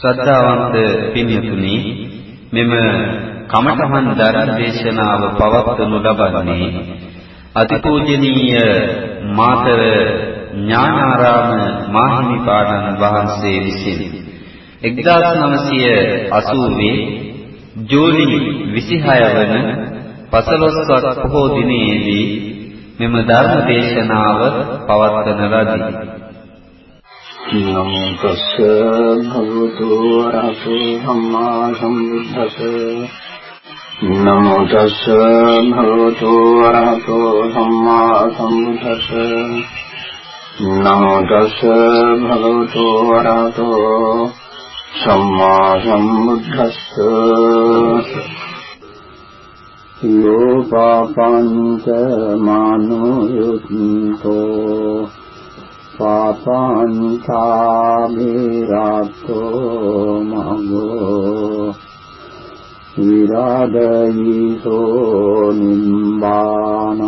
ශ්‍රද්ධාවන්ත පින්තුනි මෙම කමඨහන් ධර්ම දේශනාව පවත්වනු ලබන්නේ අතිපූජනීය මාතර ඥානාරාම මාහිමිපාණන් වහන්සේ විසින් 1980 ජූලි 26 වන පසළොස්වක පොහෝ දිනයේදී මෙම ධර්ම දේශනාව පවත්වන ලදී. නමෝ තස්ස භගවතු වරහතු සම්මා සම්බුද්දස්ස නමෝ තස්ස භගවතු වරහතු සම්මා සම්බුද්දස්ස නමෝ තස්ස භගවතු වරහතු සම්මා සම්බුද්දස්ස යෝ පාපංච මානෝ යුක්තෝ පාපංචාමිරාතෝ මගෝ විරාදීසෝ නිම්බානං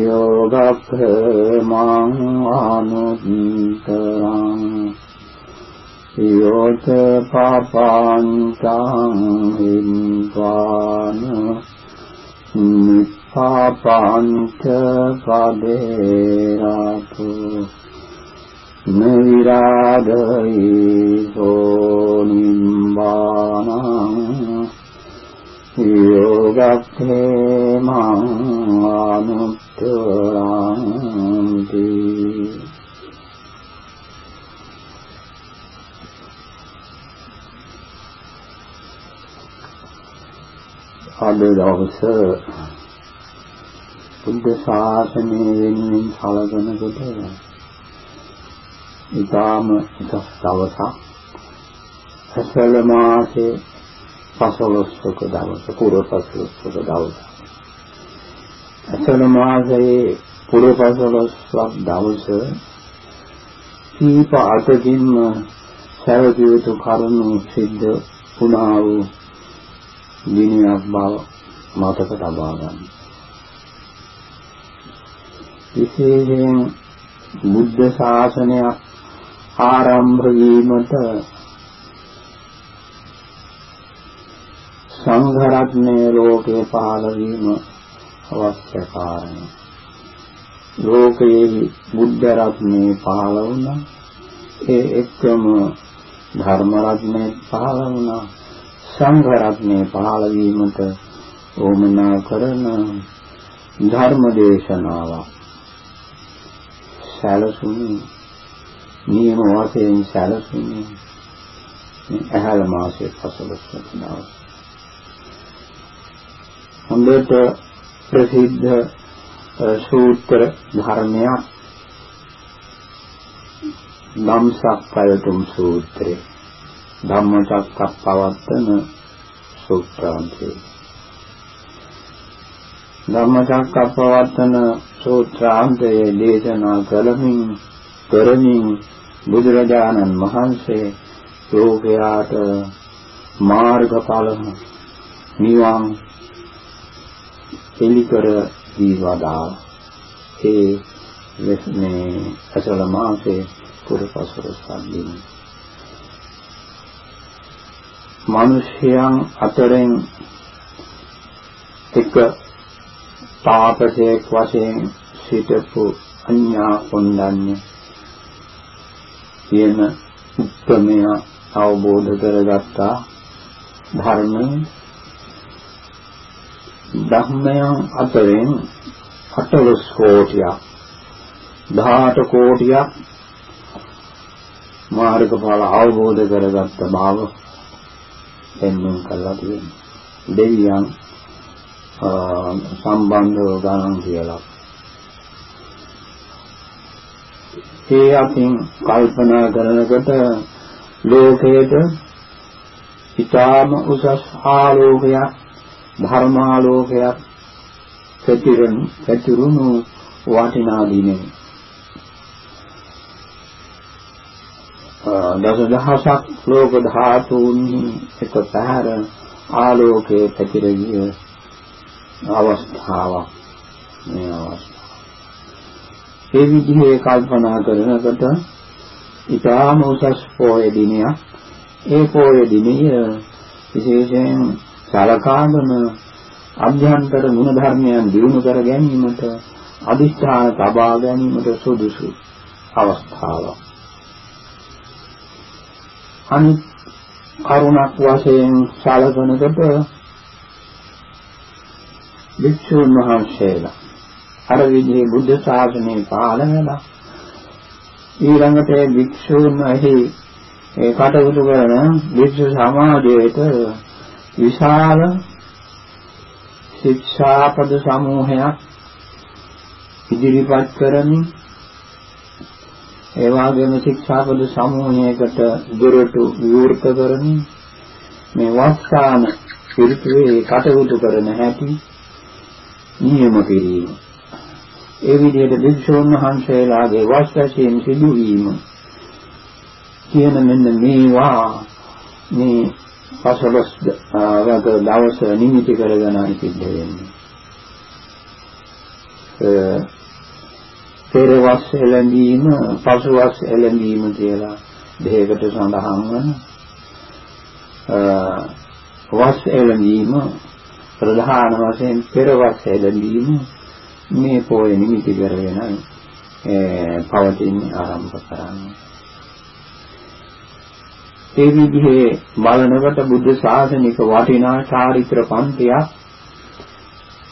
යෝගක්ඛමං ආනුත්තරං යෝච පාපංචං නිත් පාපංච පදේරතු නවිරාදයි සෝනිම්බානං යෝගක්ඛේ මං අනුත්තරන්ති අද දවසේ බුද්ධ ශාසනය වෙනුවෙන් සැලකනකොට ඊටාම එක දවසක් ඇසල මාසේ පසළොස්වක දවස පුරපසළොස්වක දවස ඇසල මාසයේ පුරපසළොස්වක් දවස කීප අතකින්ම සැවතිය යුතු කරුණු සිද්ධ වුණා වූ දිනයක් බව මතක තබා ගන්න. විශේෂයෙන් බුද්ධ ශාසනයක් ආරම්භ වීමට සංඝ රත්නයේ ලෝකේ පහළ වීම අවශ්‍ය කාරණය. ලෝකයේ බුද්ධ රත්නේ පහළ වුණා. ඒ එක්කම ධර්ම රත්නේ පහළ වුණා. සංඝ රත්නේ පහළ වීමට ඕමනා කරන ධර්ම දේශනාවක්. සැලසුනේ නියම වශයෙන් සැලසුනේ මේ ඇහැල මාසයේ පසළොස්වක දවස්. හොඳට ප්‍රසිද්ධ සූත්‍ර ධර්මයක් ධම්සක්කයතුම් සූත්‍රය ධම්මචක්කප්පවත්තන සූත්‍රාන්තේ ධම්මචක්කප්පවත්තන සූත්‍රාන්තයේ දේශනා කළමින් කරමින් බුදුරජාණන් වහන්සේ ලෝකයාට මාර්ගඵල නිවන් එලිකර දීවදා. ඒ මේ අසල මාසේ පුරපසරසන් දින මිනිසයන් අතරින් එක තාපසයෙක් වශයෙන් සිටපු අඤ්ඤා කොණ්ඩඤ්ඤ. කියන උත්තරමය අවබෝධ කරගත්තා. ධර්මයේ ධම්මයන් අතරින් 18 කෝටියක් 18 කෝටියක් මාර්ගඵල අවබෝධ කරගත්ත බව පෙන්වන්න කළා තියෙනවා. දෙවියන් සම්බන්ධව ගණන් කියලා. ඒ අතින් කල්පනා කරනකොට ලෝකයේද ඊටාම උසස් ආලෝකයක් ධර්මාලෝකයක් පැතිරෙන පැතිරුණු වටිනා දිනේ දසදහසක් ලෝක ධාතුන් එක පැහැර ආලෝකයේ පැතිර ගිය අවස්ථාවක් මේ අවස්ථාව. ඒ විදිහේ කල්පනා කරනකොට ඊටාම උසස් පොය දිනයක්. ඒ පොය දිනය විශේෂයෙන් සලකාගෙන අභ්‍යන්තර ගුණ ධර්මයන් දිනු කර ගැනීමට අදිෂ්ඨාන තබා ගැනීමට සුදුසු අවස්ථාවක්. අනිත් කරුණක් වශයෙන් සලකනකොට වික්ෂුන් වහන්සේලා. අර විදිහේ බුද්ධ ශාසනය පාලනය වෙලා ඊළඟට වික්ෂුන් එහි ඒ කටයුතු කරන වික්ෂු සමාජයට විශාල ශික්ෂාපද සමූහයක් ඉදිරිපත් කරමින් ඒ වගේම ශික්ෂාපද සමූහයකට දොරටු විවෘත කරමින් මේ වස්සාන පිළිතුරේ කටයුතු කරන හැටි නියම කිරීම. ඒ විදිහට භික්ෂුන් වහන්සේලාගේ වස්සයෙන් සිදුවීම කියන මෙන්න මේවා මේ පසලස් රට දවස නිමිති කරගෙනයි සිද්ධ වෙන්නේ. පෙරවස් එළඹීම පසුවස් එළඹීම කියලා දෙයකට සඳහන් වන වස් එළඹීම ප්‍රධාන වශයෙන් පෙරවස් එළඹීම මේ පොය නිමිති කරගෙනයි පවතින ආරම්භ කරන්නේ ඒ විදිහේ බලනකොට බුද්ධ ශාසනික වටිනා චාරිත්‍ර පන්තියක්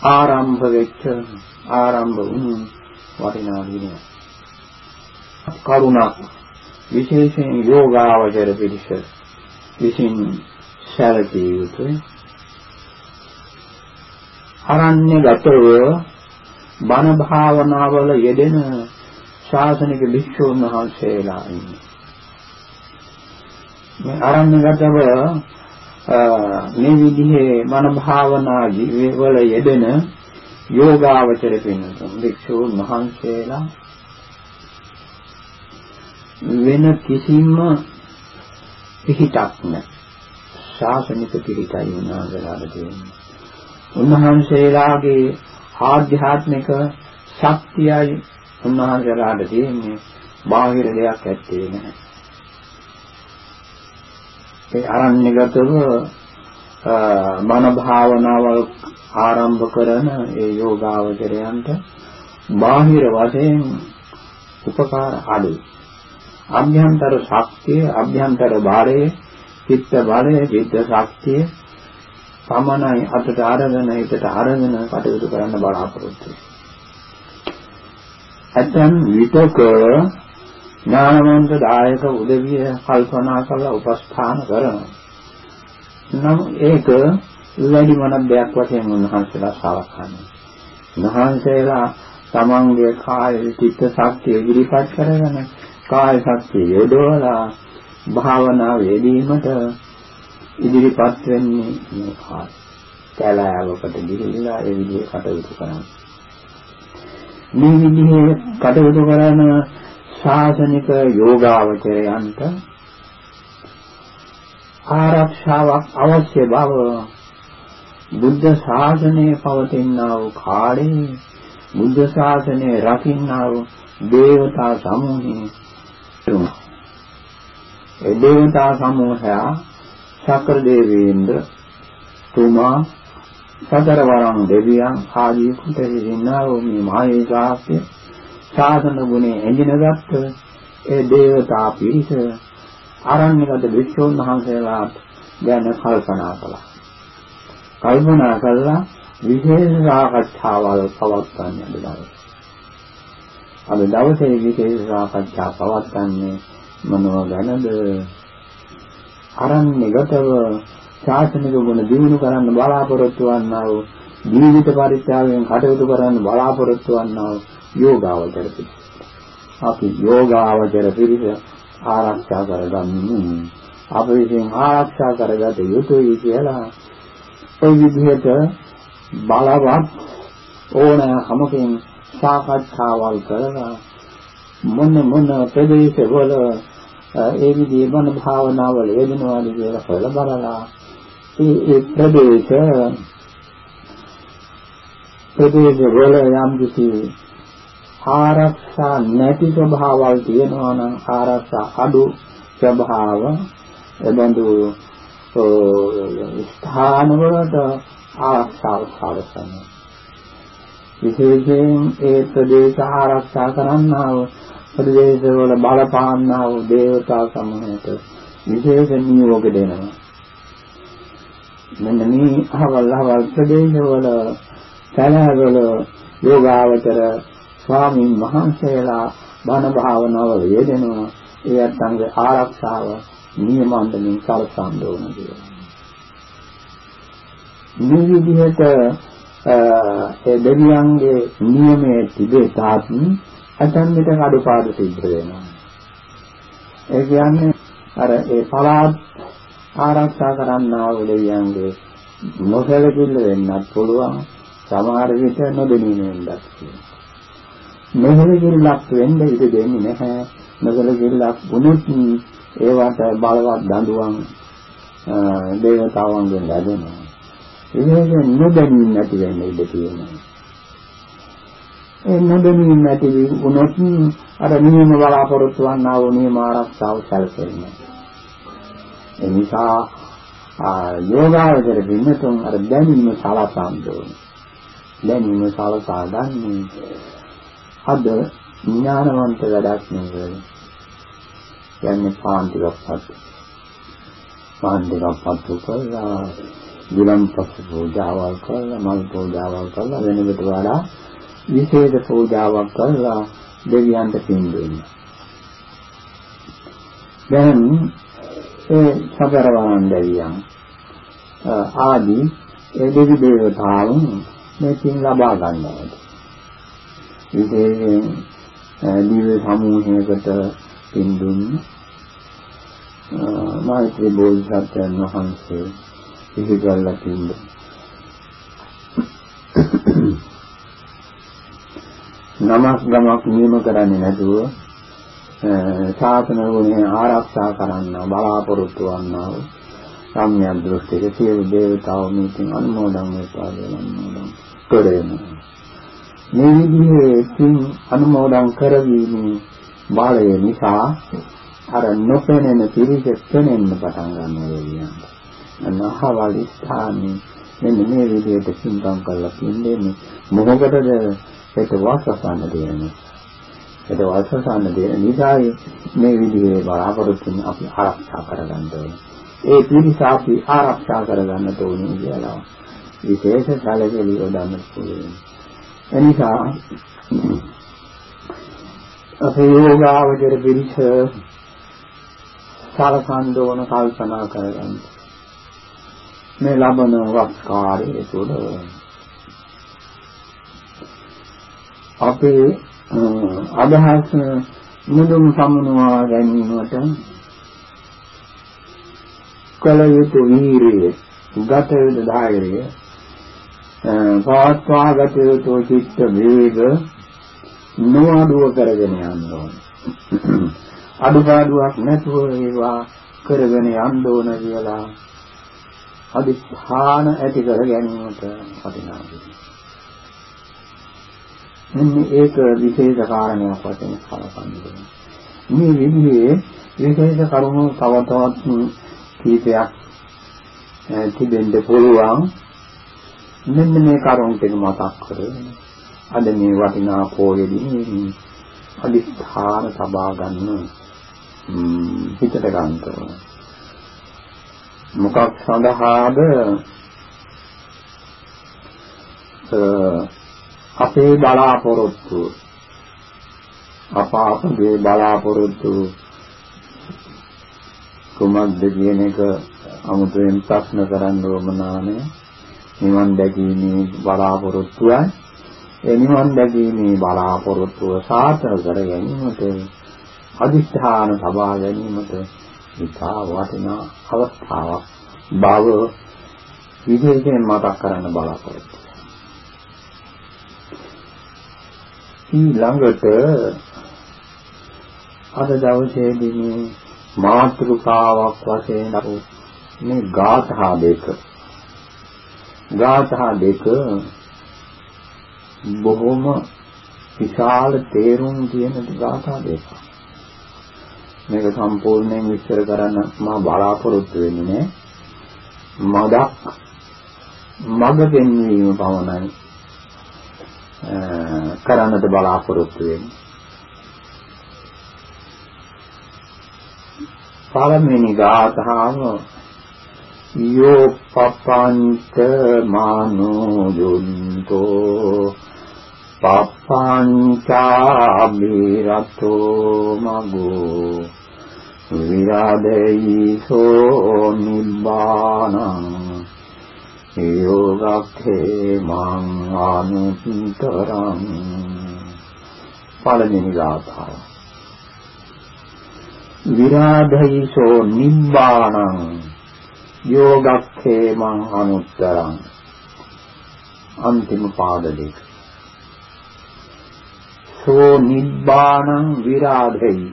ආරම්භ වෙච්ච ආරම්භ වුණු වටිනා දිනය. කරුණක් විශේෂයෙන් යෝගාවචර පිළිස විසින් සැලකිය යුතුයි. අරණ්‍ය ගතව බණ භාවනාවල යෙදෙන ශාසනික භික්ෂුන් වහන්සේලා ඉන්නේ. මේ අරණ්‍යගතව මේ විදිහේ මන භාවනා ජීවවල යෙදෙන යෝගාවචර පින්නතුන් වික්ෂූන් මහන්සේලා වෙන කිසිම පිහිටක් නැහැ. ශාසනික පිහිටයි උන්වහන්සේලාට තියෙන්නේ. උන්වහන්සේලාගේ ආධ්‍යාත්මික ශක්තියයි උන්වහන්සේලාට තියෙන්නේ බාහිර දෙයක් ඇත්තේ නැහැ. ඒ අරණ්‍යගතව මන භාවනාව ආරම්භ කරන ඒ යෝගාවචරයන්ට බාහිර වශයෙන් උපකාර අඩුයි. අභ්‍යන්තර ශක්තිය, අභ්‍යන්තර බාරය, චිත්ත බලය, චිත්ත ශක්තිය පමණයි අතට අරගෙන හිතට අරගෙන කටයුතු කරන්න බලාපොරොත්තු වෙන්නේ. ඇතන් විතක ඥානවන්ත දායක උදවිය කල්පනා කරලා උපස්ථාන කරනවා. නම් ඒක වැඩි මොනක් දෙයක් වශයෙන් උන්වහන්සේලා සලකන්නේ. උන්වහන්සේලා තමන්ගේ කාය චිත්ත ශක්තිය ඉදිරිපත් කරගෙන කාය ශක්තිය යොදවලා භාවනා වේදීමට ඉදිරිපත් වෙන්නේ මේ කාය. කැලෑවකට ගිහිල්ලා ඒ විදිහේ කටයුතු කරනවා. මේ විදිහේ කටයුතු කරන ශාසනික යෝගාවචරයන්ට ආරක්ෂාවක් අවශ්‍ය බව බුද්ධ ශාසනයේ පවතිනා වූ කාලේ බුද්ධ ශාසනය රකින්නා වූ දේවතා සමූහයේ ඒ දේවතා සමූහය ශක්‍ර දේවේන්ද්‍ර තුමා සතරවරම් දෙවියන් ආදී කොට ඉන්නා වූ මේ මායේ ශාස්ත්‍රය ශාසන ගුණේ ඇඳිනගත් ඒ දේවතා පිරිස ආරණ්‍යගත වික්ෂෝන් වහන්සේලාට ගැන කල්පනා කළා. කල්පනා කළා විශේෂ සාකච්ඡාවල් පවත්වන්න අද දවසේ. අද දවසේ විශේෂ සාකච්ඡා පවත්වන්නේ මොනව ගැනද? අරණ්‍යගතව ශාසනික ගුණ දිනු කරන්න බලාපොරොත්තු වන්නා වූ ජීවිත පරිත්‍යාගයෙන් කටයුතු කරන්න බලාපොරොත්තු වන්නා වූ යෝගාවචර පිළිස. අපි යෝගාවචර පිළිස ආරක්ෂා කරගන්න අප විසින් ආරක්ෂා කරගත යුතුයි කියලා ඒ විදිහට බලවත් ඕනෑමකින් සාකච්ඡාවල් කරලා මොන මොන ප්‍රදේශවල ඒ විදිහේ මන භාවනාවල යෙදෙනවාද කියලා හොයලා බලලා ඒ ඒ ප්‍රදේශ ප්‍රදේශ වල යම් කිසි ආරක්ෂා නැති ස්වභාවල් තියෙනවා නම් ආරක්ෂා අඩු ස්වභාව එබඳු ස්ථානවලට ආරක්ෂාව සාධකයි. විශේෂයෙන් ඒ ප්‍රදේශ ආරක්ෂා කරන්නා වූ ප්‍රදේශවල බලපාන්නා වූ දේවතා සමූහයට විශේෂ නියෝග දෙනවා. මෙන්න මේ අහවල් අහවල් ප්‍රදේශවල සැලවල යෝගාවචර ස්වාමීන් වහන්සේලා බණ භාවනාව යෙදෙනවා ඒ අත්ංගේ ආරක්ෂාව නියමන්තමින් සලසන්න ඕන කියලා. මේ විදිහට ඒ දෙවියන්ගේ නියමයේ තිබේ තාත් ඇතන් විට අඩුපාඩු සිද්ධ වෙනවා. ඒ කියන්නේ අර ඒ පලාත් ආරක්ෂා කරන්නා වූ දෙවියන්ගේ නොසලකිල්ල වෙන්නත් පුළුවන්. සමහර විට නොදෙනී වෙන්නත් පුළුවන්. නොසලකිල්ලක් වෙන්න ඉඩ දෙන්නේ නැහැ. නොසලකිල්ලක් වුණොත් ඒවට බලවත් දඬුවම් දේවතාවුන්ගෙන් ලැබෙනවා. ඒක නොදැනීම නැති වෙන්න ඉඩ තියෙනවා. ඒ නොදැනීම නැති වුණොත් අර නියම බලාපොරොත්තු වන්නා වූ නියම ආරක්ෂාව සැලසෙන්නේ. ඒ නිසා යෝගාවචර බින්නතුන් අර දැනීම සලසන්න ඕනේ. දැනීම සලසා ගන්නේ අද ඥානවන්ත වැඩක් නෙවෙයි. කියන්නේ පාන්තිකප්පත්. පාන්තිකප්පත් කරලා ගුණම්පත් පූජාවල් කරලා මල් පූජාවල් කරලා වෙනකට වඩා විශේෂ පූජාවක් කරලා දෙවියන්ට පින් දෙන්නේ. දැන් ඒ සතරවරන් දෙවියන් ආදී ඒ දෙවි දේවතාවුන් මේ පින් ලබා ගන්නවා. විශේෂයෙන් දිව්‍ය සමූහයකට පින් දුන්නේ මෛත්‍රී බෝධිසත්වයන් වහන්සේ පිළිගල්ලා තින්නේ. නමක් ගමක් නියම කරන්නේ නැතුව ශාසන ගුණය ආරක්ෂා කරන්න බලාපොරොත්තු වන්නා වූ සම්‍යක් දෘෂ්ටික සියලු දේවතාවෝ මේකින් අනුමෝදන් වෙත්වා කියලා අනුමෝදන් කරේනවා. මේ විදිහේ පින් අනුමෝදන් කරවීමේ බාලය නිසා අර නොපෙනෙන පිරිස පෙනෙන්න පටන් ගන්නවා කියන්නේ. අනහවල් ස්ථානේ මෙන්න මේ විදිහට සින්කම් කරලා තින්නේ මොකකටද ඒක වාසසන්න දෙන්නේ. ඒක වාසසන්න දෙන නිසා මේ විදිහේ බලාපොරොත්තු අපි ආරක්ෂා කරගන්න ඕනේ. ඒ පිරිස අපි ආරක්ෂා කරගන්න ඕනේ කියලා විශේෂ සැලකිලි යොදන්න පුළුවන්. එනිසා අපේ යෝගාවචර පිරිස සලකන් දෝන කල්පනා කරගන්න. මේ ලබන වස්කාරයේ තුල අපේ අදහස් මුදුන් සමුනවා ගැනීමට කල යුතු වීරිය ගත යුතු ධෛර්යය පවත්වා ගත යුතු චිත්ත වේග නොඅඩුව කරගෙන යන්න ඕන අඩුපාඩුවක් නැතුව ඒවා කරගෙන යන්න ඕන කියලා අදිස්ථාන ඇති කර ගැනීමට වටිනවා. මෙන්න ඒක විශේෂ කාරණයක් වශයෙන් කලකන්නේ. මේ විදිහේ විශේෂ කරුණු තව තවත් කීපයක් තිබෙන්න පුළුවන්. මෙන්න මේ කරුණු ටික මතක් කරගෙන අද මේ වටිනා පොයේදී අදිස්ථාන සබා ගන්න හිතට ගන්න කරනවා. මොකක් සඳහාද අපේ බලාපොරොත්තු. අප අපගේ බලාපොරොත්තු. කුමක්ද කියන එක අමුතුවෙන් ප්‍රශ්න කරන්න ඕමනානේ නිවන් දැකීමේ බලාපොරොත්තුවයි. ඒ නිවන් දැකීමේ බලාපොරොත්තුව සාර්ථක කර ගැනීමට අදිෂ්ඨාන සබා ගැනීමට ඉතා වටිනා අවස්ථාවක්. බව විශේෂයෙන් මතක් කරන්න බලාපොරොත්තු. ඊළඟට අද දවසේදී මේ මාතෘකාවක් වශයෙන් අපු මේ ගාථා දෙක ගාථා දෙක බොහොම විශාල තේරුම් තියෙන ගාථා දෙකක්. මේක සම්පූර්ණයෙන් විස්තර කරන්න මා බලාපොරොත්තු වෙන්නේ නෑ. මදක් මග පෙන්වීම පමණයි කරන්නට බලාපොරොත්තු වෙන්නේ. පළවෙනි ගාථාව යෝ පපංච මානෝ යුන්තෝ පපංචාබිරතෝ මගෝ විරාදේයිසෝ නිබ්බානං යෝගක්ඛේ මං අනුත්තරං පළවෙනි ගාථාව. විරාධයිසෝ නිබ්බාණං. යෝගක්ඛේමං අනුත්තරං. අන්තිම පාද දෙක. සෝ නිබ්බාණං විරාධයි.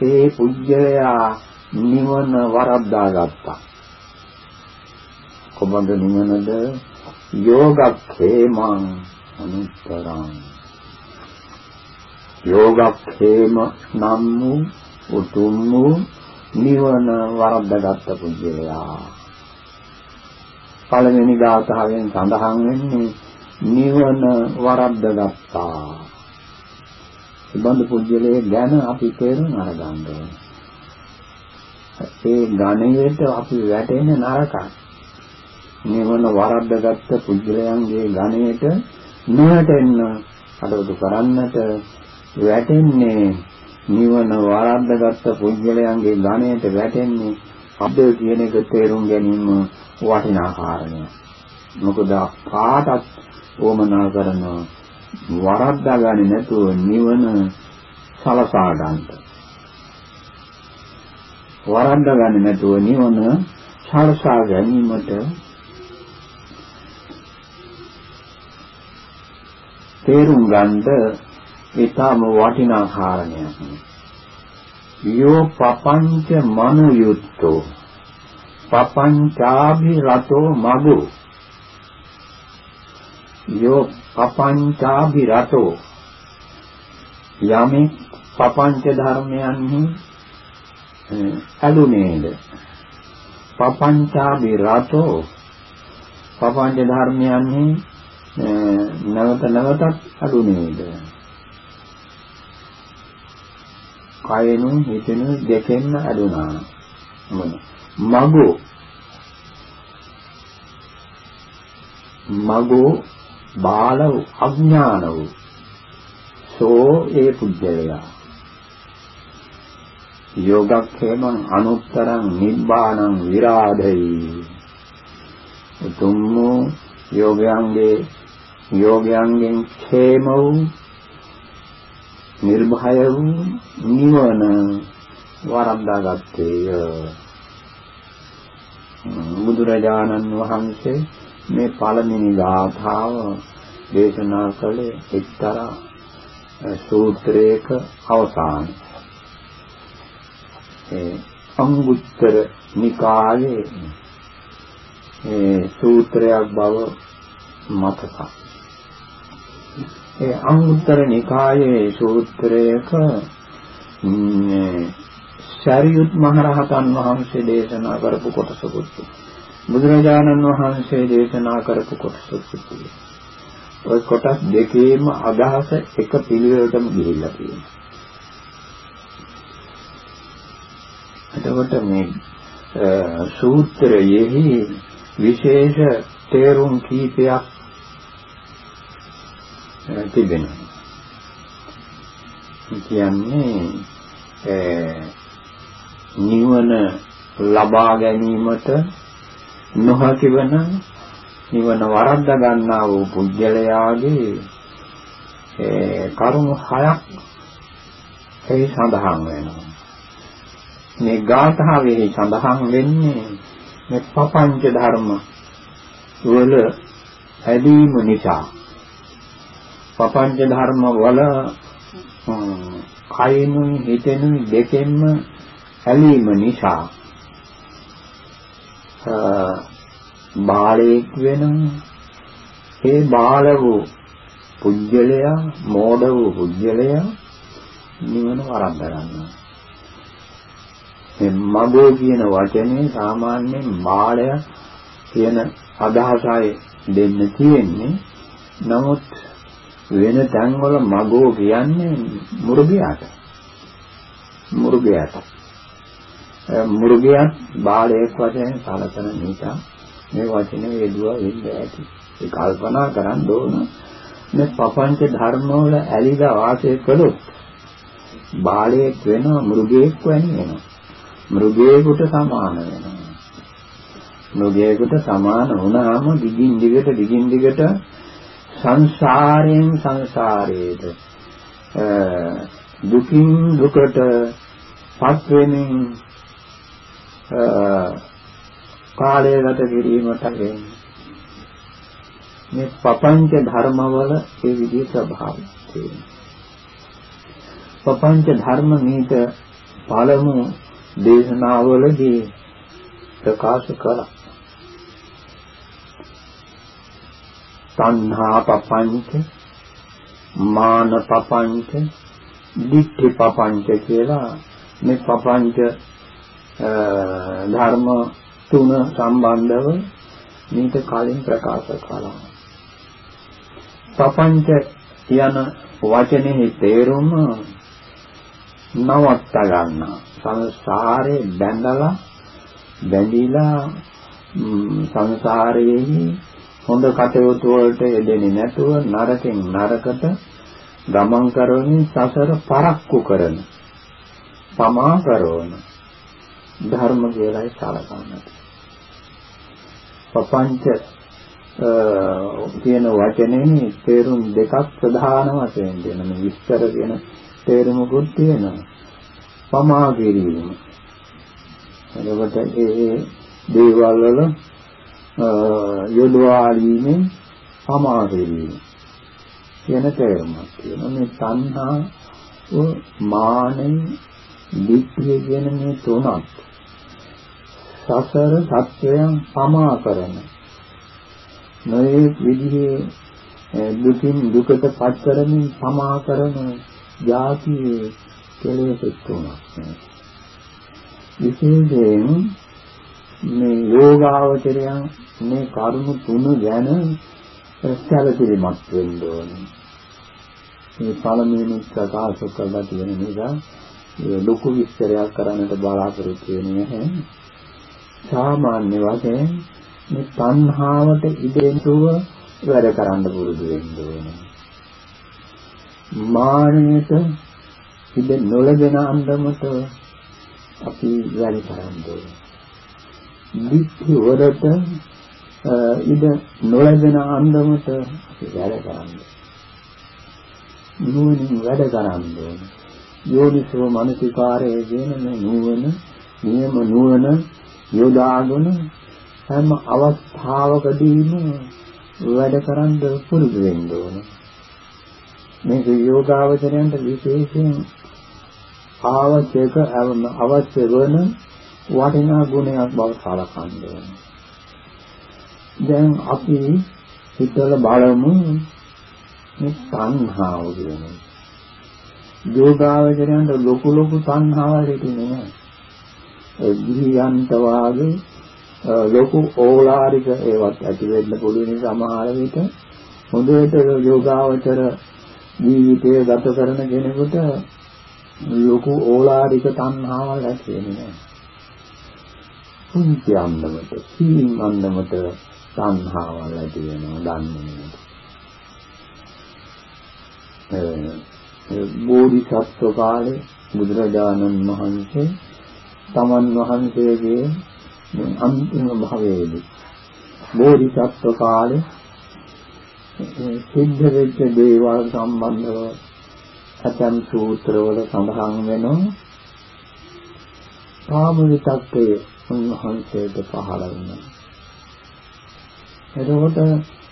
ඒ පුජ්‍යයා නිවන වරද්දා ගත්තා කොබඳ නිවනද යෝගක්ඛේමං අනුත්තරං. යෝගක්ඛේම නම් වූ උතුම් වූ නිවන වරද්දාගත් පුජ්‍යලයා පළවෙනි ගාථාවෙන් සඳහන් වෙන්නේ නිවන වරද්දාගත්තා. ඉබඳු පුජ්‍යලයේ ගැන අපි තේරුම් අරගන්න. ඒ ගණයට අපි වැටෙන්නේ නරකයි. නිවන වරද්දාගත්ත පුජ්‍යලයන්ගේ ගණයට නොවැටෙන්න අඩවතු කරන්නට වැටෙන්නේ නිවන වරද්දගත්ත පුද්ගලයන්ගේ ධනයට වැටෙන්නේ අබ්ද කියන එක තේරුම් ගැනීම වටිනා කාරණයක්. මොකද කාටත් ඕමනා කරන වරද්දා ගන්නේ නැතුව නිවන සලසා ගන්නට. වරද්දා ගන්නේ නැතුව නිවන සලසා ගැනීමට තේරුම් ගන්නට ඊටම වටිනා කාරණයක්. යෝ පපංච මනුයුත්තෝ පපංචාභි රතෝ මගු යෝ පපංචාභි රතෝ යමෙක් පපංච ධර්මයන්හි ඇලුනේද පපංචාභි රතෝ පපංච ධර්මයන්හි නැවත නැවතත් ඇලුනේද කයනුයි හිතෙනුයි දෙකෙන්ම ඇදුනා. මොන? මගෝ. මගෝ බාලව අඥානව. සෝ ඒ පුජ්‍යලයා. යෝගක්ඛේමං අනුත්තරං නිබ්බාණං විරාධයි. උතුම් යෝගයන්ගේ යෝගයන්ගෙන් ക്ഷേම වූ නිර්භය වූ නිවන වරද්දාගත්තේය. බුදුරජාණන් වහන්සේ මේ පළවෙනි ගාථාව දේශනා කළේ එක්තරා සූත්‍රයක අවසාන ඒ අංගුත්තර නිකායේ ඒ සූත්‍රයක් බව මතකයි. ඒ අංගුත්තර නිකායේ සූත්‍රයක ශාරියුත් මහරහතන් වහන්සේ දේශනා කරපු කොටසකුත් බුදුරජාණන් වහන්සේ දේශනා කරපු කොටසකුත් ඔය කොටස් දෙකේම අදහස එක පිළිවෙලටම ගිහිල්ලා තියෙනවා. එතකොට මේ සූත්‍රයෙහි විශේෂ තේරුම් කීපයක් තිබෙනවා. කියන්නේ නිවන ලබා ගැනීමට නොහැකි වන නිවන වරද්ද ගන්නා වූ පුජ්‍යලයාගේ කරුණු හයක් එහි සඳහන් වෙනවා. මේ ගාථාවේ සඳහන් වෙන්නේ මේ පపంచ ධර්ම වල ඇදීම නිසා පపంచ ධර්ම වල කයිනුයි හිතෙනුයි දෙකෙන්ම ඇලීම නිසා බාලයෙක් වෙන ඒ බාල වූ පුජ්‍යලයා මෝඩ වූ පුජ්‍යලයා නිවන වරද්ද ගන්නවා. මේ මගෝ කියන වචනේ සාමාන්‍යයෙන් බාලය කියන අදහසයි දෙන්න තියෙන්නේ. නමුත් වෙන තැන්වල මගෝ කියන්නේ මුර්ගයාට. මුර්ගයාට. මුර්ගයා බාලයෙක් වශයෙන් සලකන නිසා මේ වචනේ යෙදුවා වෙන්න ඇති. ඒ කල්පනා කරන් ඕන මේ පපංච ධර්මවල ඇලිලා වාසය කළොත් බාලයෙක් වෙනවා මෘගයෙක් වැනි වෙනවා. මෘගයෙකුට සමාන වෙනවා. මෘගයෙකුට සමාන වුණාම දිගින් දිගට දිගින් දිගට සංසාරයෙන් සංසාරයට දුකින් දුකට පත් වෙමින් කාලය ගත කිරීමට වෙන්නේ මේ පපංච ධර්මවල ඒ විදිහේ ස්වභාවය තියෙනවා. පපංච ධර්ම මේක පළමු දේශනාවලදී ප්‍රකාශ කළා. තණ්හා පපංච, මාන පපංච, දිට්ඨි පපංච කියලා මේ පපංච ධර්ම තුන සම්බන්ධව මේක කලින් ප්‍රකාශ කළා. පපංච කියන වචනේ තේරුම නවත්ත ගන්න. සංසාරේ බැඳලා බැඳිලා සංසාරයේ හොඳ කටයුතු වලට යෙදෙන්නේ නැතුව නරකෙන් නරකට ගමන් කරමින් සසර පරක්කු කරන පමා කරන ධර්ම කියලායි සලකන්නේ. පපංච කියන වචනේ තේරුම් දෙකක් ප්‍රධාන වශයෙන් දෙන මේ විස්තර කියන තේරුමකුත් තියෙනවා. පමා කිරීම. එතකොට ඒ දේවල් වල යොදවාලීමේ පමා කිරීම කියන තේරුමක් තියෙනවා. මේ තණ්හා මානෙ දිට්ඨිය කියන මේ තුනක් සසර සත්‍යයන් පමා කරන. නොයේ විදිහේ දුකින් දුකට පත් කරමින් සමා කරන જાතියේ කෙලෙස් තුනක්. විශේෂයෙන් මේ යෝගාවචරයන් මේ කරුණු තුන ගැන සැලකිලිමත් වෙන්න ඕනේ. මේ පළමුවෙනි ප්‍රකාශ කළා තියෙන නිසා ලොකු විස්තරයක් කරන්නට බලාපොරොත්තු වෙන්නේ නැහැ. සාමාන්‍ය වශයෙන් මේ තණ්හාවට ඉදෙන්තුව වැඩ කරන්න පුරුදු වෙන්න ඕනේ. මානෙට ඉද නොලගෙන අන්දමට අපි වැඩ කරන්න ඕනේ. දික්ඛි වරට ඉද නොලගෙන අන්දමට අපි වැඩ කරන්න. නුවණින් වැඩ කරන්න ඕනේ. යෝනිසෝ මනසිකාරයේ කියන මේ නුවණ, නියම නුවණ යොදාගෙන හැම අවස්ථාවකදීම වැඩ කරන්න පුරුදු වෙන්න ඕන. මේක යෝගාවචරයන්ට විශේෂයෙන් ආවශ්‍යක අවශ්‍ය වන වටිනා ගුණයක් බව සලකන්න ඕන. දැන් අපි හිතලා බලමු මේ සංහාව කියන්නේ. යෝගාවචරයන්ට ලොකු ලොකු සංහාවල් හිටින්නේ නැහැ. ඒ ගිහියන්ට වාගේ ලොකු ඕලාරික ඒවත් ඇති වෙන්න පුළුවන් සමහර විට හොඳට යෝගාවචර ජීවිතය ගත කරන කෙනෙකුට ලොකු ඕලාරික තණ්හාවල් ඇති වෙන්නේ නැහැ. පුංචි අන්දමට, සීන් අන්දමට තණ්හාවල් ඇති වෙනවා දන්නේ නැහැ. බෝධිසත්ව කාලේ බුදුරජාණන් වහන්සේ තමන් වහන්සේගේ අන්තිම භවයේදී බෝධිසත්ව කාලේ සිද්ධ වෙච්ච දේවල් සම්බන්ධව ඇතම් සූත්‍රවල සඳහන් වෙනවා කාම විතක්කය උන්වහන්සේට පහළ වුණා. එතකොට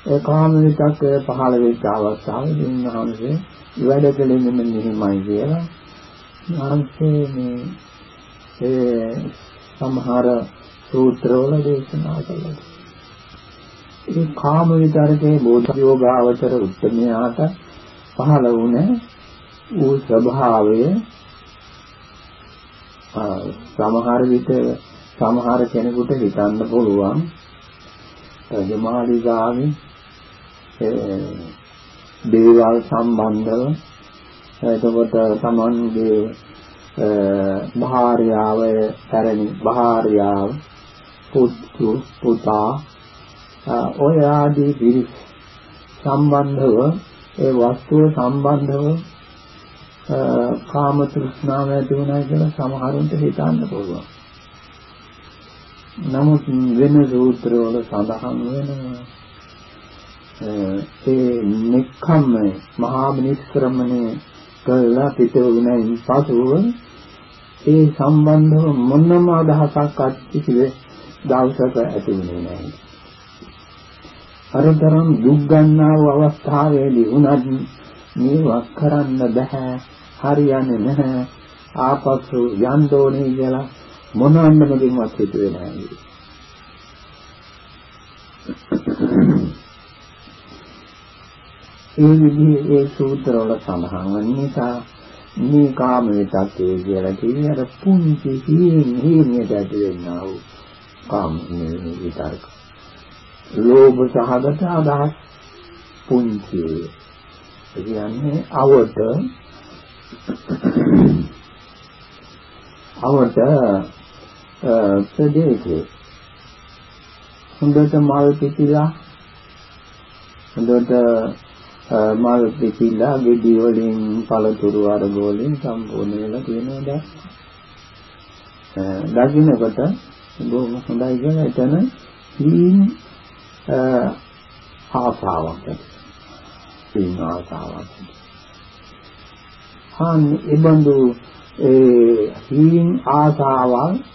ඒ කාම විතක්කය පහළ වෙච්ච අවස්ථාවේදී උන්වහන්සේ වැඩ කළේ මෙන්න මෙහිමයි කියලා. උන්වහන්සේ මේ ඒ සමහර සූත්‍රවල දේශනා කළා. ඒ කාම විතරකේ බෝධියෝගාවචර උත්තමයාට පහළ වුණ ඌ ස්වභාවය සමහර විට සමහර කෙනෙකුට හිතන්න පුළුවන් රජමාලිගාවේ දේවල් සම්බන්ධව එතකොට තමන්ගේ භාර්යාව පැරණි භාර්යාව පුතු පුතා ඔය ආදී පිරිස් සම්බන්ධව ඒ වස්තුව සම්බන්ධව කාම තෘෂ්ණාව ඇති වුණා කියලා සමහරුන්ට හිතන්න පුළුවන්. නමුත් වෙන සූත්‍රවල සඳහන් වෙනවා ඒ නික්කම්ම මහා මිනිස්ක්‍රමණය කළා පිටුුණයින් පසුව ඒ සම්බන්ධව මොනම අදහසක් අත්කිසිවේ දවසක ඇති වුණේ නැහැ. අරතරම් දුක් ගන්නා වූ අවස්ථාවේදී උනත් මේවක් කරන්න බෑ හරියන්නේ නැහැ ආපසු යන්න ඕනේ කියලා මොන අන්නමකින්වත් හිතුවේ නැහැ. ඒ විදිහේ ඒ සූත්‍රවල සඳහන් වන නිසා මේ කාම විතක්කේ කියලා කියන්නේ අර පුංචි හීන හීනියට ඇති වෙන්නා වූ කාම විතර්ක. ලෝභ සහගත අදහස් පුංචි. ඒ කියන්නේ අවට අවට ප්‍රදේශේ හොඳට මල් පිටිලා හොඳට මල් පිටිලා ගෙඩි වලින් පළතුරු වර්ග වලින් සම්පූර්ණ වෙලා තියෙනවා දැන්. දකින්නකොට බොහොම හොඳයි කියලා එතන සීන් ආසාවක් ඇති. සීන් ආසාවක්. හාන් ඉබඳු ඒ සීන් ආසාවක්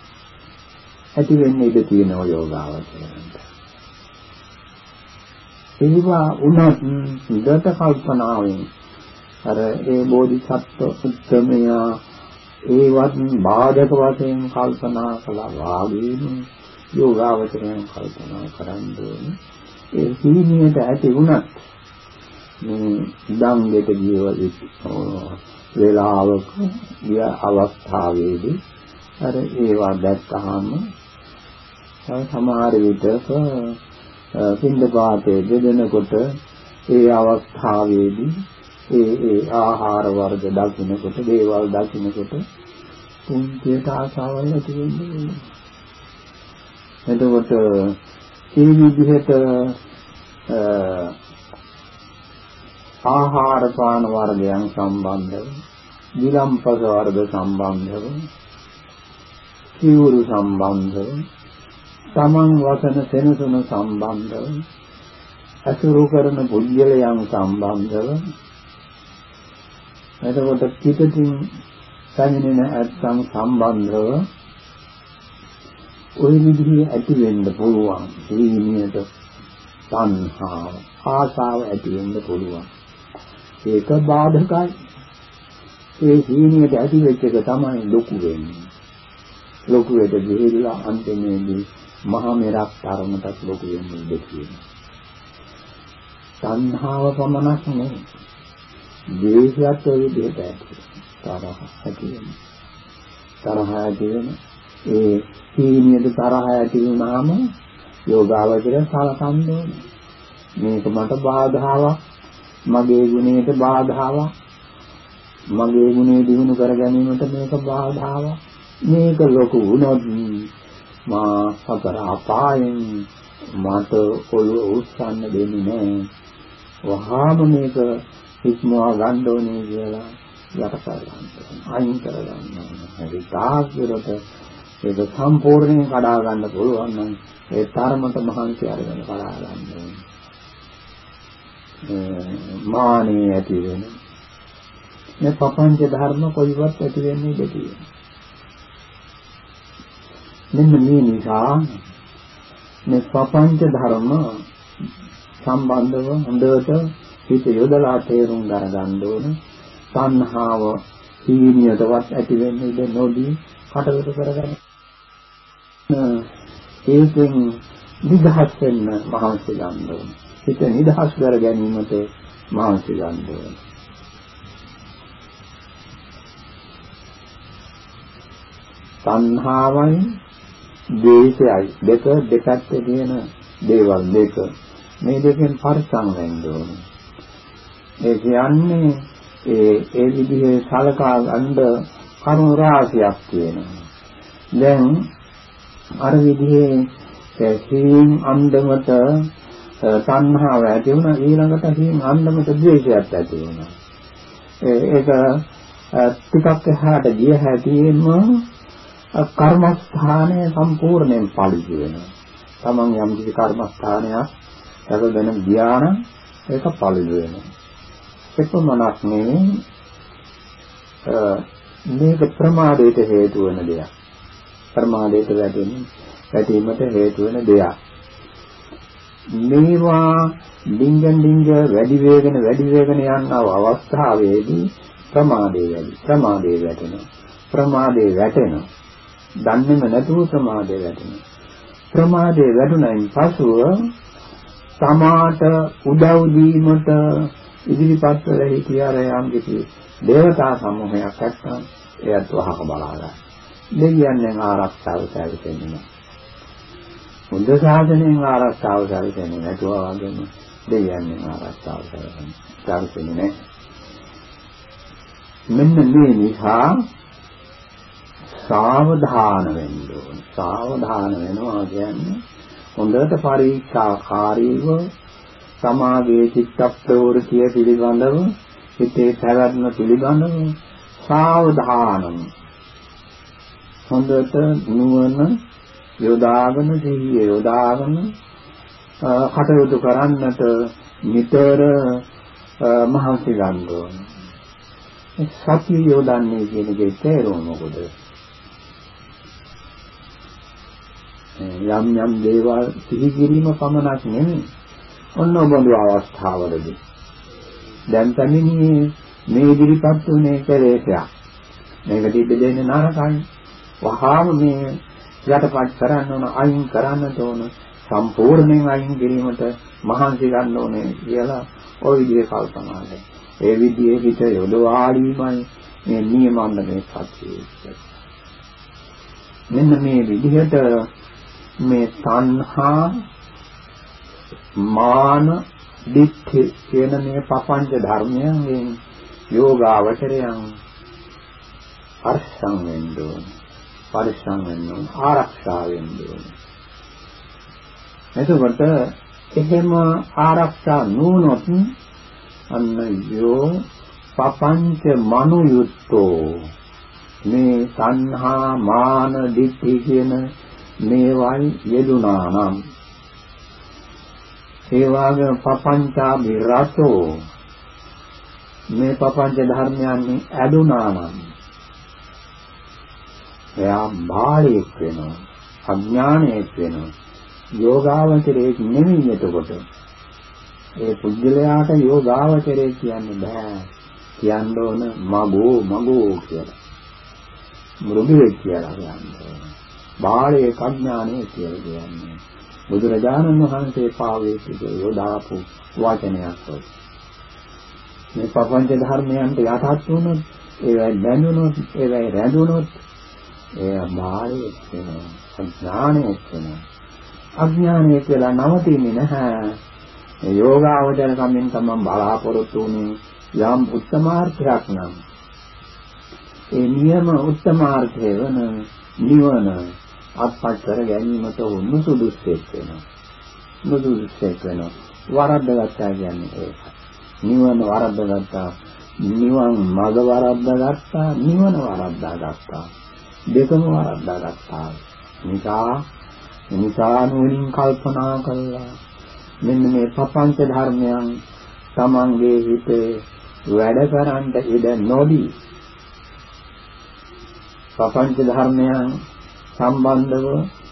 ඇති වෙන්නේ ඉඳ තියෙන යෝගාවචරයට. ඒවා උනත් දත කල්පනාවෙන් අර ඒ බෝධිසත්ව උත්තමයා ඒවත් බාධක වශයෙන් කල්පනා කළා වාගේම යෝගාවචරයෙන් කල්පනා කරන්න ඕනේ ඒ සීනියට ඇති වුණත් මේ දංගෙට ජීවිත වේලාවක ගිය අවස්ථාවේදී අර ඒවා දැක්කහම සමහර විටක පින්දපාතයේ දෙදෙනකොට ඒ අවස්ථාවේදී ඒ ඒ ආහාර වර්ග දකින්නකොට දේවල් දකින්නකොට පුංචියට ආසාවල් ඇති වෙන්නේ. එතකොට මේ විදිහට ආහාර පාන වර්ගයන් සම්බන්ධව, විලම්පස වර්ග සම්බන්ධව, සිවුරු සම්බන්ධව තමන් වසන සෙනසුන සම්බන්ධව අසුරු කරන පුද්ගලයන් සම්බන්ධව. එතකොට පිටින් පැමිණෙන ඇත්තන් සම්බන්ධව ওই විදිහේ ඇති වෙන්න පුළුවන්. සීනියට තණ්හාව ආසාව ඇති වෙන්න පුළුවන්. ඒක බාධකයි. ඒ සීනියට ඇති වෙච්ච එක තමයි ලොකු වෙන්නේ. ලොකු වෙද ගිහිල්ලා අන්තිමේදී මහා මෙරක් තරමටත් ලොකු වෙන්නේ දෙකියන. තණ්හාව පමණක් නෙවෙයි. ද්වේෂයත් ඔය විදිහට ඇති. තරහ ඇති වෙන. තරහ ඇති වෙන. ඒ සීනියද තරහ ඇති වුණාම යෝගාවචරය සලකන්න ඕනේ. මේක මට බාධාවක්. මගේ ගුණයට බාධාවක්. මගේ ගුණය දිනු කර ගැනීමට මේක බාධාවක්. මේක ලොකු වුණොත් මා සතර අපායෙන් මට ඔළුව උස්සන්න දෙන්නේ නැහැ. වහාම මේක ඉක්මවා ගන්න ඕනේ කියලා යට කරගන්න. අයින් කරගන්න. හරි තාක්ෂරට ඒක සම්පූර්ණයෙන් කඩා ගන්න පුළුවන් නම් ඒ තරමට මහන්සි අරගෙන කඩා ගන්න ඕනේ. මානෙ ඇති වෙන මේ පපංච ධර්ම කොයිවත් ඇති වෙන්නේ දෙතියි. මෙන්න මේ නිසා මේ ප්‍රපංච ධර්ම සම්බන්ධව හොඳට හිත යොදලා තේරුම් ගන්න ඕන තණ්හාව හීනියටවත් ඇති වෙන්නේ ඉඳ නොදී කටයුතු කරගන්න. ඒකෙන් නිදහස් වෙන්න මහන්සි ගන්න ඕනේ. හිත නිදහස් කර ගැනීමට මහන්සි ගන්න ඕනේ. තණ්හාවයි ද්වේෂයයි දෙක දෙපැත්තේ තියෙන දේවල් දෙක මේ දෙකෙන් පරිසම් වෙන්න ඕනේ. ඒ කියන්නේ ඒ ඒ විදිහේ සලකා ගන්න කරුණු රාශියක් තියෙනවා. දැන් අර විදිහේ සීන් අන්දමට තණ්හාව ඇති වුණා ඊළඟට සීන් අන්දමට ද්වේෂයක් ඇති වුණා. ඒක ටිකක් එහාට ගිය හැටියෙම කර්මස්ථානය සම්පූර්ණයෙන් පරිදි වෙනවා. තමන් යම් කිසි කර්මස්ථානයක් රැකගෙන ගියා නම් ඒක පරිදි වෙනවා. එපමණක් නෙවෙයි මේක ප්‍රමාදයට හේතු වෙන දෙයක්. ප්‍රමාදයට වැටෙන වැටීමට හේතු වෙන දෙයක්. මේවා ඩිංගන් ඩිංග වැඩි වේගන වැඩි වේගන යනව අවස්ථාවේදී ප්‍රමාදේ වැඩි. ප්‍රමාදේ වැටෙනවා. ප්‍රමාදේ වැටෙනවා. දන්නේම නැතුව ප්‍රමාදේ වැටෙනවා. ප්‍රමාදේ වැටුණයින් පසුව සමාට උදව් දීමට ඉදිරිපත් වෙලා හිටියාර යම් කිසි දේවතා සමූහයක් නැත්නම් එයත් වහක බලා ගන්න. දෙවියන්ගෙන් ආරක්ෂාව සැලසෙන්නේ නැහැ. බුද්ධ ශාසනයෙන් ආරක්ෂාව සැලසෙන්නේ නැතුව වගේම දෙවියන්ගෙන් ආරක්ෂාව සැලසෙන්නේ නැහැ. මෙන්න මේ නිසා සාවධාන වෙන්න ඕන. සාවධාන වෙනවා කියන්නේ හොඳට පරීක්ෂාකාරීව සමාගයේ චිත්ත ප්‍රවෘතිය පිළිබඳව හිතේ පැවැත්ම පිළිබඳව සාවධානම හොඳට නුවණ යොදාගෙන සිහිය යොදාගෙන කටයුතු කරන්නට නිතර මහන්සි ගන්න ඕනේ. සතිය යොදන්නේ කියන එකේ තේරුම මොකද? යම් යම් දේවල් සිහි කිරීම පමණක් නෙමෙයි. ඔන්න ඔබඳු අවස්ථාවලදී දැන් පැමිණියේ මේ ඉදිරිපත් වුණේ කෙලෙසයක්. මේක තිබ්බ දෙන්නේ නරකයි. වහාම මේ යටපත් කරන්න ඕන අයින් කරන්නට ඕන සම්පූර්ණයෙන් අයින් කිරීමට මහන්සි ගන්න ඕනේ කියලා ওই විදිහේ කල්පනා කරනවා. ඒ විදිහේ හිත යොදවාලීමයි මේ නියමන්නේ සත්‍යය. මෙන්න මේ විදිහට මේ තණ්හා මාන දික්ඛ කියන මේ පපංච ධර්මයන් මේ යෝගාවචරයන් අර්ථම් වෙන්න ඕනේ පරිස්සම් වෙන්න ඕනේ ආරක්ෂා වෙන්න ඕනේ. එතකොට එහෙම ආරක්ෂා නුනොත් අන්න යෝ පපංච මනුයුත්තෝ මේ තණ්හා මාන දික්ඛ කියන මේවන් යෙදුනා නම් ඒ වාගේ පපංචාභි රතෝ මේ පපංච ධර්මයන් ඇදුනා නම් එයා බාලයෙක් වෙනවා අඥානයෙක් වෙනවා යෝගාවචරයෙක් නෙමෙයි එතකොට. ඒ පුද්ගලයාට යෝගාවචරය කියන්නේ බෑ. කියන්න ඕන මගෝ මගෝ කියලා. මෘදුවේ කියලා කියන්නේ. බාලයේ අඥානය කියලා කියන්නේ. බුදුරජාණන් වහන්සේ පාවේ සිට යොදාපු වචනයක් ඔය. මේ පపంచ ධර්මයන්ට යටත් වුණොත් ඒවයි බැඳුනොත් ඒවයි රැඳුනොත් ඒ මායේ වෙනවා අඥානයේ වෙනවා අඥානයේ කියලා නවතින්නේ නැහැ. ඒ යෝගාවචර කමින් තමයි බලාපොරොත්තු වුනේ. යම් උත්තමාර්ථයක් නම්. ඒ නියම උත්තමාර්ථය වන නිවන. අත්පත් කර ගැනීමට උණු සුදුස්සෙක් වෙනවා. සුදුස්සෙක් වෙනවා. වරද්දගත්තා කියන්නේ ඒක. නිවන වරද්දගත්තා. නිවන් මඟ වරද්දාගත්තා. නිවන වරද්දාගත්තා. දෙකම වරද්දාගත්තා. නිසා නිසා නුවණින් කල්පනා කළා. මෙන්න මේ පපංච ධර්මයන් තමන්ගේ හිතේ වැඩ කරන්න ඉඩ නොදී පපංච ධර්මයන් සම්බන්ධව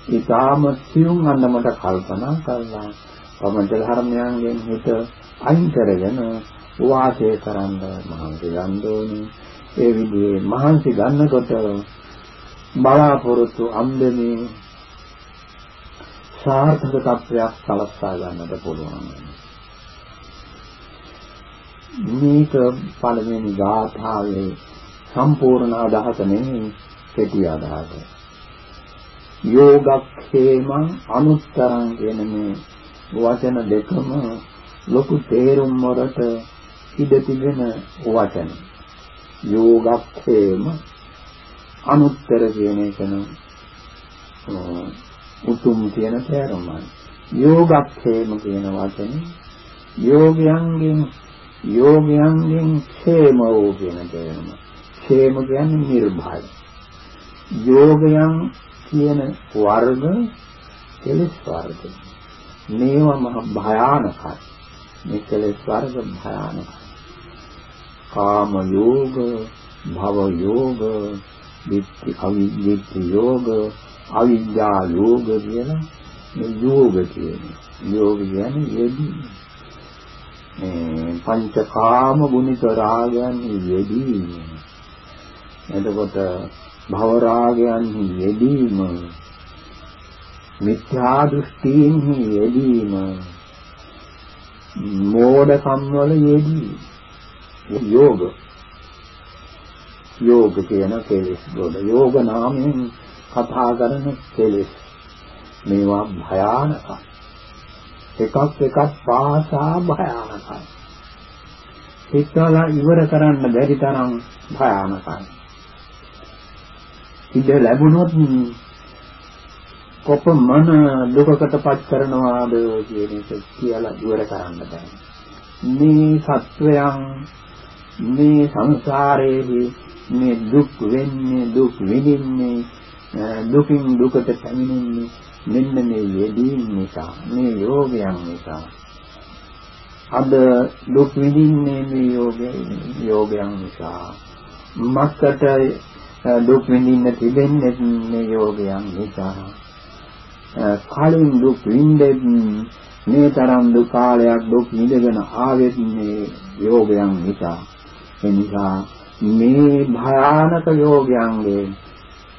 ඊටාම සියුම් අන්දමට කල්පනා කරලා පමණ ධර්මයන්ගෙන් හිත අයින් කරගෙන වාසය කරන්න මහන්සි ගන්න ඕනේ. ඒ විදිහේ මහන්සි ගන්නකොට බලාපොරොත්තු අම්බෙමේ සාර්ථක තත්වයක් සලස්වා ගන්නට පුළුවන් මේක පළවෙනි ගාථාවේ සම්පූර්ණ අදහස නෙමෙයි කෙටි අදහස. යෝගක්ඛේමං අනුත්තරං කියන මේ වචන දෙකම ලොකු තේරුම් වලට ඉඩ තිබෙන වචන. යෝගක්ඛේම අනුත්තර කියන එක නම් උතුම් කියන තේරුමයි. යෝගක්ඛේම කියන වචනේ යෝගයන්ගෙන් යෝගයන්ගෙන් ക്ഷേම වූ කියන තේරුම. ക്ഷേම කියන්නේ නිර්භය. යෝගයන් කියන වර්ග කෙලස් වර්ග. මේවා මහ භයානකයි. මේ කෙලස් වර්ග භයානකයි. කාම යෝග, භව යෝග, විත්ති අවිද්‍ය යෝග, අවිද්‍යා යෝග කියන මේ යෝග කියන්නේ. යෝග කියන්නේ යෙදී. මේ පංචකාම ගුණිත රාගයන් යෙදී. එතකොට භව රාගයන් යෙදීම මිත්‍යා දෘෂ්ටීන්හි යෙදීම මෝඩකම් වල යෙදී යෝග. යෝග කියන කෙලෙස් වල යෝග නාමයෙන් කතා කරන කෙලෙස්. මේවා භයානකයි එකක් එකක් පාසා භයානකයි හිතලා ඉවර කරන්න බැරි තරම් භයානකයි ඉඩ ලැබුණොත් කොපමණ දුකකටපත් කරනවාද කියන එක කියලා ඉවර කරන්න බෑ. මේ සත්වයන් මේ සංසාරයේදී මේ දුක් වෙන්නේ දුක් විඳින්නේ දුකින් දුකට පැමිණෙන්නේ මෙන්න මේ යෙදීම් නිසා මේ යෝගයන් නිසා අද දුක් විඳින්නේ මේ යෝගයන් නිසා මත්තට දුක් විඳින්න තිබෙන්නේ මේ යෝගයන් නිසා. කලින් දුක් විඳෙන්නේ මේ තරම් දුක් කාලයක් දුක් විඳගෙන ආවෙත් මේ යෝගයන් නිසා. එනිසා මේ භයානක යෝගයන්ගේ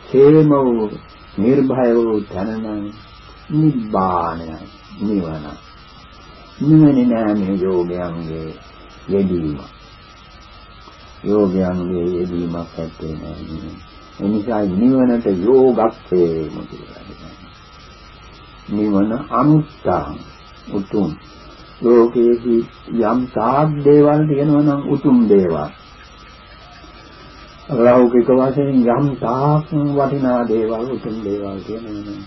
ക്ഷേම වූ නිර්භය වූ තනනම් නිබ්බාණය නිවන. නිවනේ නෑ මේ යෝගයන්ගේ යෙදීම. යෝගයන්ගේ යෙදීමක් ඇත්තේ නෑ එනිසා නිවනට යෝගක්ෂේම කියලා නිවන අනුත්තා උතුම්. ලෝකයේදී යම් තාක් දේවල් තියෙනවා නම් උතුම් දේවල්. ලෞකික වශයෙන් යම් තාක් වටිනා දේවල් උතුම් දේවල් තියෙනවා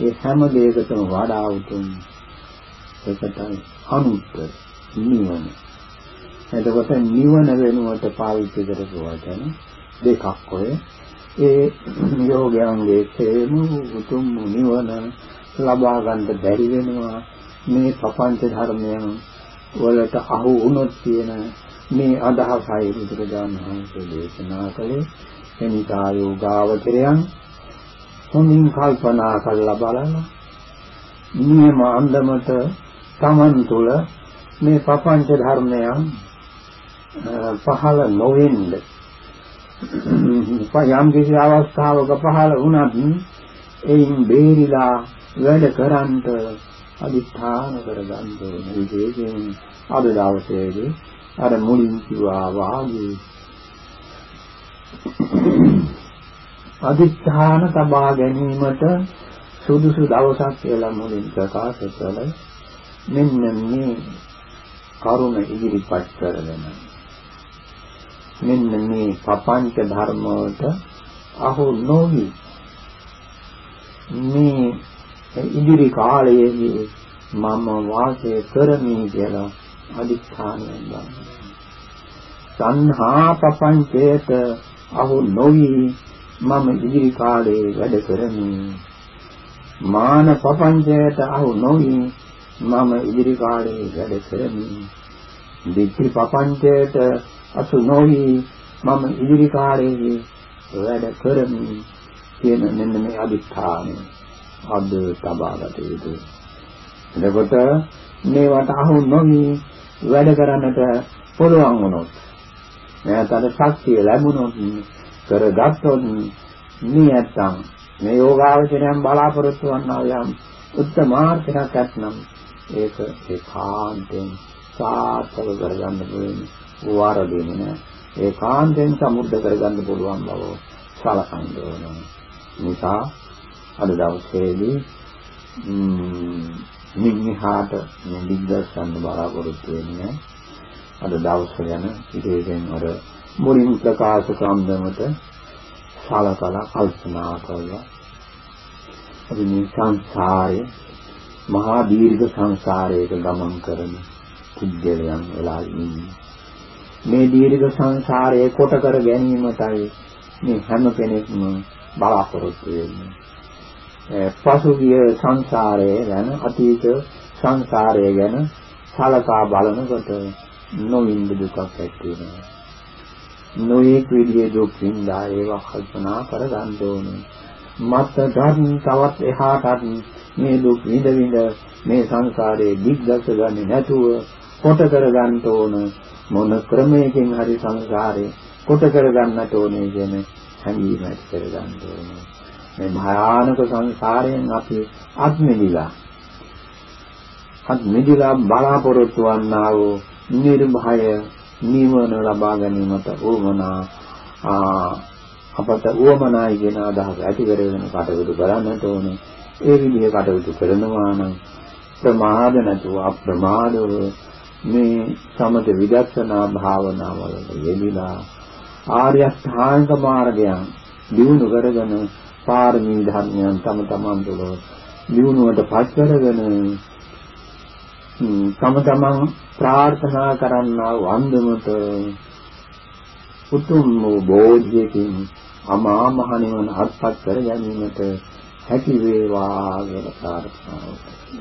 ඒ හැම දෙයකටම වඩා උතුම්. ඒකටයි අනුත්තර නිවන. එතකොට නිවන වෙනුවට පාවිච්චි කරපු වචන දෙකක් ඔය. ඒ යෝගයන්ගේ තේම උතුම් නිවන ලබා ගන්න බැරි වෙනවා. මේ ප්‍රපංච ධර්මයන් වලට අහු වුණොත් කියන මේ අදහසයි බුදුරජාණන් වහන්සේ දේශනා කළේ. එනිසා යෝගාවචරයන් හොඳින් කල්පනා කරලා බලන්න. නියම අන්දමට Taman තුල මේ ප්‍රපංච ධර්මයන් පහළ නොවෙන්න. යම් කිසි අවස්ථාවක පහළ වුණත් එයින් බේරිලා වැඩ කරන්ට අදිඨාන කරගන්න ඕනේ. විශේෂයෙන් අද දවසේදී අර මුලින් කිව්වා වාගේ අදිඨාන තබා ගැනීමට සුදුසු දවසක් කියලා මුලින් ප්‍රකාශ කළ. මෙන්න මේ කරුණ ඉදිරිපත් කරගෙන මෙන්න මේ පපංච ධර්ම වලට අහු නොවි මේ ඉදිරි කාලයේදී මම වාසය කරමි කියලා අදිස්ථානයෙන් ගන්න. සංහා පපංචයට අහු නොවි මම ඉදිරි කාලයේ වැඩ කරමි. මාන පපංචයට අහු නොවි මම ඉදිරි කාලයේ වැඩ කරමි. දිට්ඨි පපංචයට අසු නොවි මම ඉදිරි කාලේ වැඩ කරමි කියන මෙන්න මේ අදිස්ථානය. අද තබාගත යුතුයි. එතකොට මේවට අහු නොවි වැඩ කරන්නට පුළුවන් වුණොත් නැත්නම් ශක්තිය ලැබුණොත් කරගත්තොත් මේ නැත්තම් මේ යෝගාවචරයන් බලාපොරොත්තු වන්නා යම් උත්තමාර්ථයක් ඇතනම් ඒක ඒකාන්තයෙන් සාර්ථක කරගන්න පුළුවන් වාරදීනේ නෑ. ඒකාන්තයෙන් සමුද්ද කරගන්න පුළුවන් බව සලකන්න ඕන. නිසා අද දවසේදී නිග්නිහාට නිදිග්ගස්සන්න බලාපොරොත්තු වෙන්නේ අද දවස ගැන. ඉතින් අර මුලින් ප්‍රකාශ සම්බන්ධමත සලකලා කල්පනා කරලා අපි මේ සංසාරයේ මහා දීර්ඝ සංසාරයක ගමන් කරන කුජලයන් වෙලා ඉන්නේ. මේ දීර්ඝ සංසාරයේ කොට කර ගැනීමටයි මේ හැම කෙනෙක්ම බලාපොරොත්තු වෙන්නේ. පසුගිය සංසාරයේ ගැන අතීත සංසාරය ගැන සලකා බලනකොට නොවින්ද දුකක් ඇති වෙනවා. නොයෙක් විදිහේ දුක් විඳා ඒවා කල්පනා කර ගන්න ඕනේ. මත් ධර්ම තවත් එහාටත් මේ දුක් විඳ විඳ මේ සංසාරේ දිග්ගස ගන්නේ නැතුව කොට කර ගන්න ඕන මොන ක්‍රමයකින් හරි සංසාරේ කොට කර ගන්නට ඕනේ කියන හැඟීම ඇති කර ගන්න ඕනේ. මේ භයානක සංසාරයෙන් අපි අත්මිදිලා අත් මිදිලා බලාපොරොත්තු වන්නා වූ නිර්භය නිවන ලබා ගැනීමට උවමනා අපට උවමනායි කියන අදහස ඇති කරගෙන කටයුතු කරන්නට ඕනේ. ඒ විදිහේ කටයුතු කරනවා නම් ප්‍රමාද නැතුව අප්‍රමාදව මේ සමත විදර්ශනා භාවනාවල යෙදিলা ආර්ය අෂ්ටාංග මාර්ගයන් දිනු කරගෙන පාරමී ධර්මයන් තම තමන් තුළ දිනුවට පත් කරගෙන තම තමන් ප්‍රාර්ථනා කරන්නා වන්දමට උතුම් වූ බෝධියකින් අමා මහ නිවන අත්පත් කර ගැනීමට හැකි වේවා කියලා ප්‍රාර්ථනා කරමි